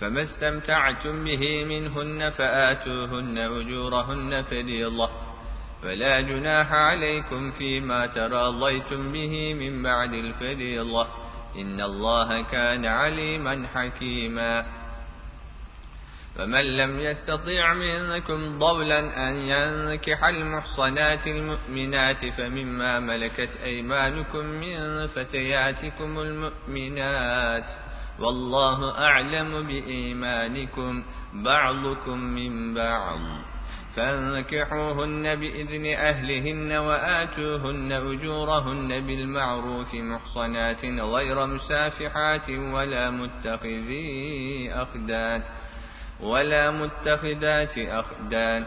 فما استمتعتم به منهن فآتوهن أجورهن فريضة فلا جناح عليكم فيما تراضيتم به من بعد الفريضة. إن الله كان عليما حكيما. فمن لم يستطيع منكم ضولا أن ينكح المحصنات المؤمنات فمما ملكت أيمانكم من فتياتكم المؤمنات. والله أعلم بإيمانكم بعضكم من بعض. فانكحوهن بإذن أهلهن وآتوهن أجورهن بالمعروف محصنات غير مسافحات ولا متخذي أخدان ولا متخذات أخدان.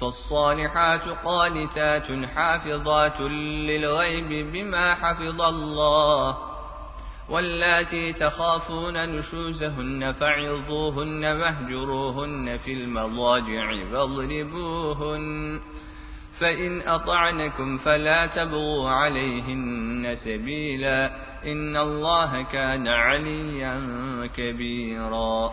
فالصالحات قانتات حافظات للغيب بما حفظ الله واللاتي تخافون نشوزهن فعظوهن واهجروهن في المضاجع فاضربوهن فإن أطعنكم فلا تبغوا عليهن سبيلا إن الله كان عليا كبيرا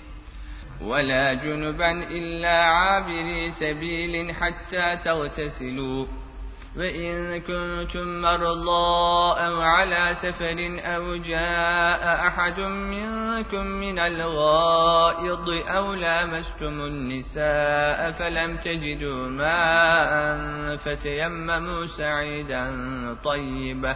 ولا جنبا إلا عابري سبيل حتى تغتسلوا. وإن كنتم مرضى أو على سفر أو جاء أحد منكم من الغائض أو لامستم النساء فلم تجدوا ماء فتيمموا سعيدا طيبا.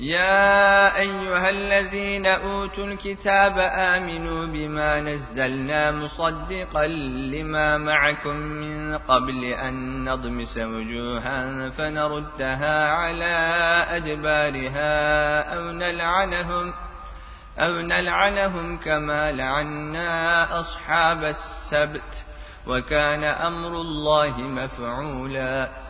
يا أيها الذين أوتوا الكتاب آمنوا بما نزلنا مصدقا لما معكم من قبل أن نضمس وجوها فنردها على أدبارها أو نلعنهم أو نلعنهم كما لعنا أصحاب السبت وكان أمر الله مفعولا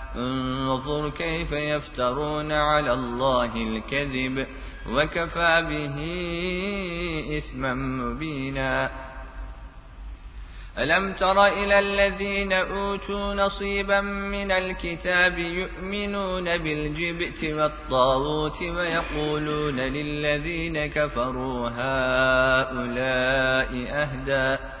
انظر كيف يفترون على الله الكذب وكفى به إثما مبينا. ألم تر إلى الذين أوتوا نصيبا من الكتاب يؤمنون بالجبت والطاغوت ويقولون للذين كفروا هؤلاء أهدى؟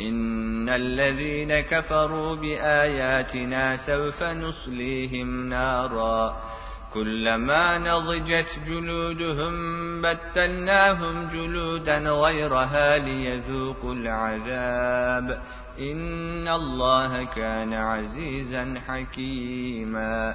إن الذين كفروا بآياتنا سوف نصليهم نارا كلما نضجت جلودهم بدلناهم جلودا غيرها ليذوقوا العذاب إن الله كان عزيزا حكيما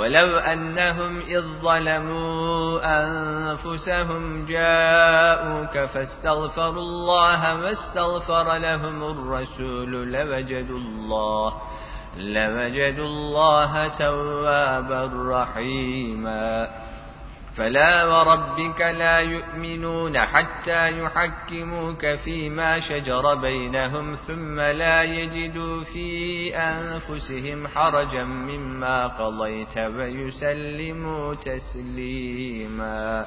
ولو أنهم إذ ظلموا أنفسهم جاءوك فاستغفروا الله واستغفر لهم الرسول لوجدوا الله لوجدوا الله توابا رحيما فلا وربك لا يؤمنون حتى يحكموك فيما شجر بينهم ثم لا يجدوا في أنفسهم حرجا مما قضيت ويسلموا تسليما.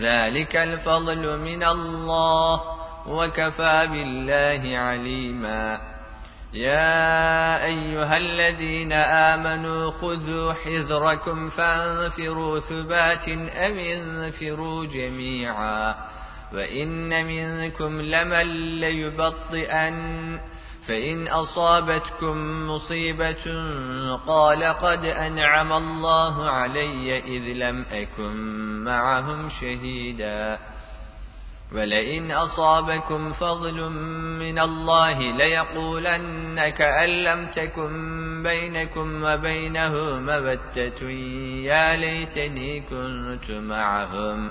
ذلك الفضل من الله وكفى بالله عليما. يا أيها الذين آمنوا خذوا حذركم فانفروا ثبات أم انفروا جميعا. وإن منكم لمن ليبطئن فإن أصابتكم مصيبة قال قد أنعم الله علي إذ لم أكن معهم شهيداً. ولئن أصابكم فضل من الله ليقولن كأن لم تكن بينكم وبينه مبتة. يا ليتني كنت معهم.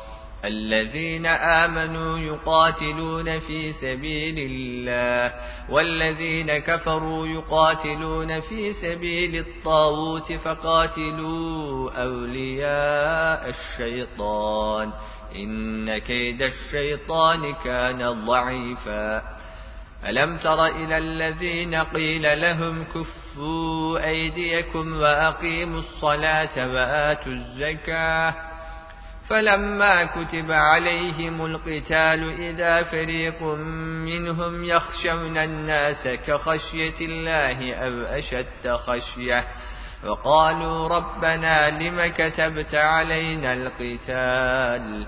الذين آمنوا يقاتلون في سبيل الله والذين كفروا يقاتلون في سبيل الطاغوت فقاتلوا أولياء الشيطان. إن كيد الشيطان كان ضعيفا. ألم تر إلى الذين قيل لهم كفوا أيديكم وأقيموا الصلاة وآتوا الزكاة؟ فلما كتب عليهم القتال إذا فريق منهم يخشون الناس كخشية الله أو أشد خشية وقالوا ربنا لم كتبت علينا القتال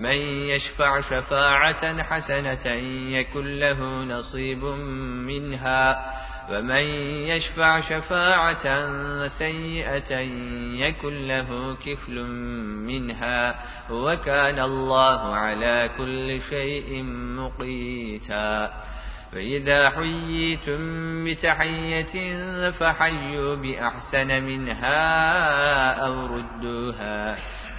من يشفع شفاعة حسنة يكن له نصيب منها ومن يشفع شفاعة سيئة يكن له كفل منها وكان الله على كل شيء مقيتا. فإذا حييتم بتحية فحيوا بأحسن منها أو ردوها.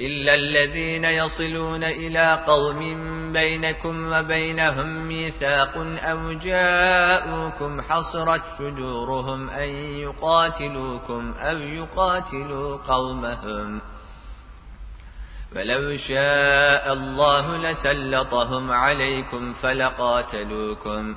إلا الذين يصلون إلى قوم بينكم وبينهم ميثاق أو جاءوكم حصرت صدورهم أن يقاتلوكم أو يقاتلوا قومهم. ولو شاء الله لسلطهم عليكم فلقاتلوكم.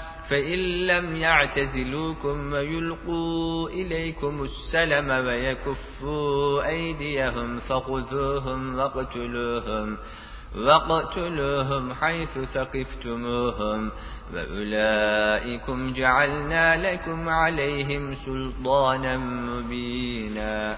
فإن لم يعتزلوكم ويلقوا إليكم السلم ويكفوا أيديهم فخذوهم واقتلوهم واقتلوهم حيث ثقفتموهم وأولئكم جعلنا لكم عليهم سلطانا مبينا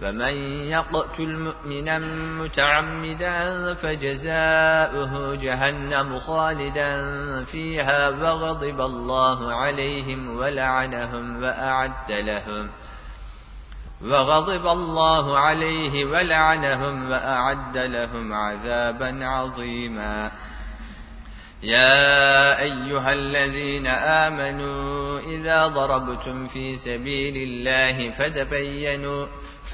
فمن يقتل مؤمنا متعمدا فجزاؤه جهنم خالدا فيها وغضب الله عليهم ولعنهم وأعد لهم وغضب الله عليه ولعنهم وأعد لهم عذابا عظيما يا أيها الذين آمنوا إذا ضربتم في سبيل الله فتبينوا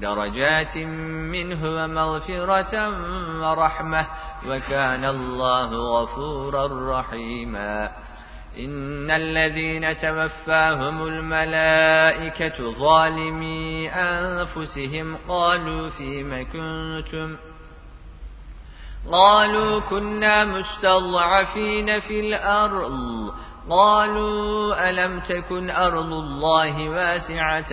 درجات منه ومغفرة ورحمة وكان الله غفورا رحيما. إن الذين توفاهم الملائكة ظالمي أنفسهم قالوا فيم كنتم؟ قالوا كنا مستضعفين في الأرض. قالوا ألم تكن أرض الله واسعة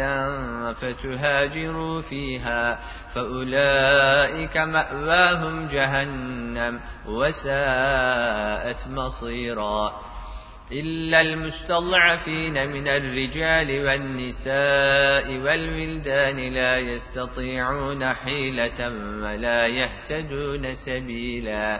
فتهاجروا فيها فأولئك مأواهم جهنم وساءت مصيرا إلا المستضعفين من الرجال والنساء والولدان لا يستطيعون حيلة ولا يهتدون سبيلا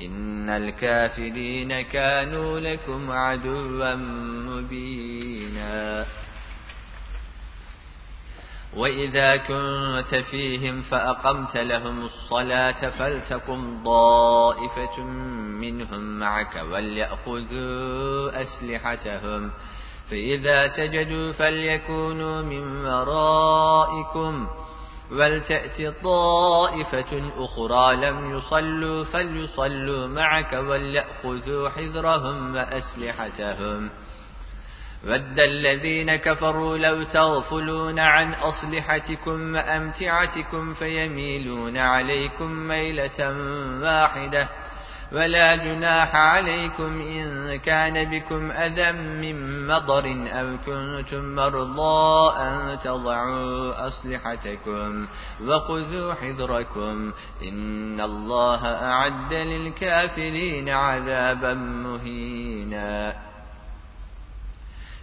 إن الكافرين كانوا لكم عدوا مبينا. وإذا كنت فيهم فأقمت لهم الصلاة فلتقم ضائفة منهم معك وليأخذوا أسلحتهم. فإذا سجدوا فليكونوا من ورائكم. ولتأت طائفة أخرى لم يصلوا فليصلوا معك وليأخذوا حذرهم وأسلحتهم. ود الذين كفروا لو تغفلون عن أصلحتكم وأمتعتكم فيميلون عليكم ميلة واحدة. ولا جناح عليكم إن كان بكم أذى من مطر أو كنتم مرضى أن تضعوا أصلحتكم وخذوا حذركم إن الله أعد للكافرين عذابا مهينا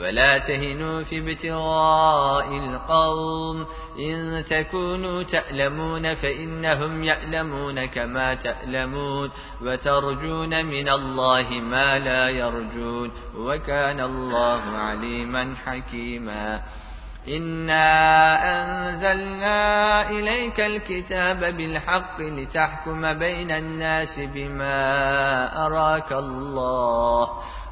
ولا تهنوا في ابتغاء القوم إن تكونوا تألمون فإنهم يألمون كما تألمون وترجون من الله ما لا يرجون وكان الله عليما حكيما إنا أنزلنا إليك الكتاب بالحق لتحكم بين الناس بما أراك الله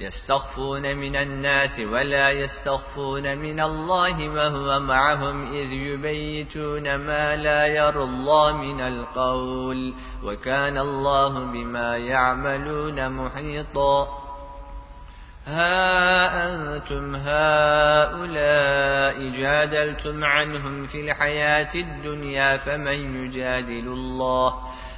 يستخفون من الناس ولا يستخفون من الله وهو معهم إذ يبيتون ما لا يرضى من القول وكان الله بما يعملون محيطا ها أنتم هؤلاء جادلتم عنهم في الحياة الدنيا فمن يجادل الله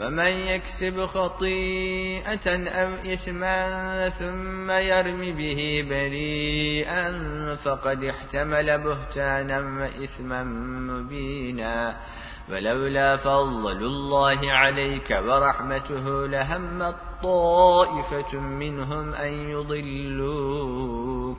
ومن يكسب خطيئة أو إثما ثم يرم به بريئا فقد احتمل بهتانا وإثما مبينا. ولولا فضل الله عليك ورحمته لهم طائفة منهم أن يضلوك.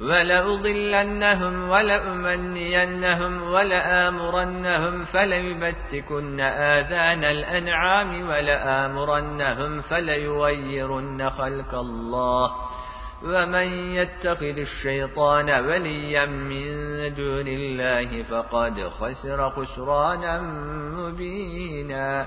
ولأضلنهم ولأمنينهم ولآمرنهم فليبتكن آذان الأنعام ولآمرنهم فليغيرن خلق الله ومن يتخذ الشيطان وليا من دون الله فقد خسر خسرانا مبينا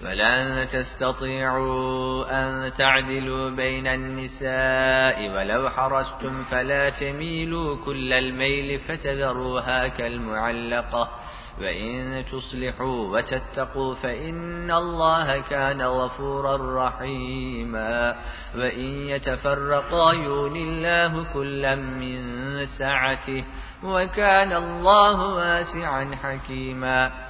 فلن تستطيعوا أن تعدلوا بين النساء ولو حرستم فلا تميلوا كل الميل فتذروها كالمعلقة وإن تصلحوا وتتقوا فإن الله كان غفورا رحيما وإن يتفرقا يون الله كلا من سعته وكان الله واسعا حكيما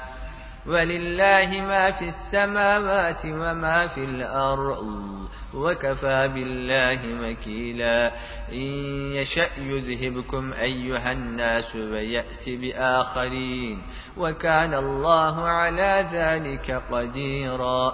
ولله ما في السماوات وما في الأرض وكفى بالله وكيلا. إن يشأ يذهبكم أيها الناس ويأت بآخرين وكان الله على ذلك قديرا.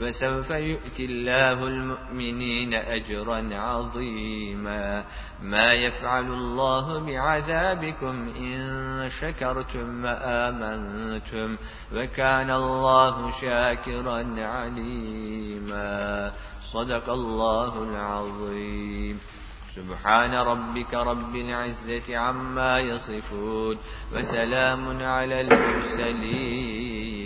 وسوف يؤتي الله المؤمنين أجرا عظيما. ما يفعل الله بعذابكم إن شكرتم وآمنتم وكان الله شاكرا عليما. صدق الله العظيم. سبحان ربك رب العزة عما يصفون وسلام على المرسلين.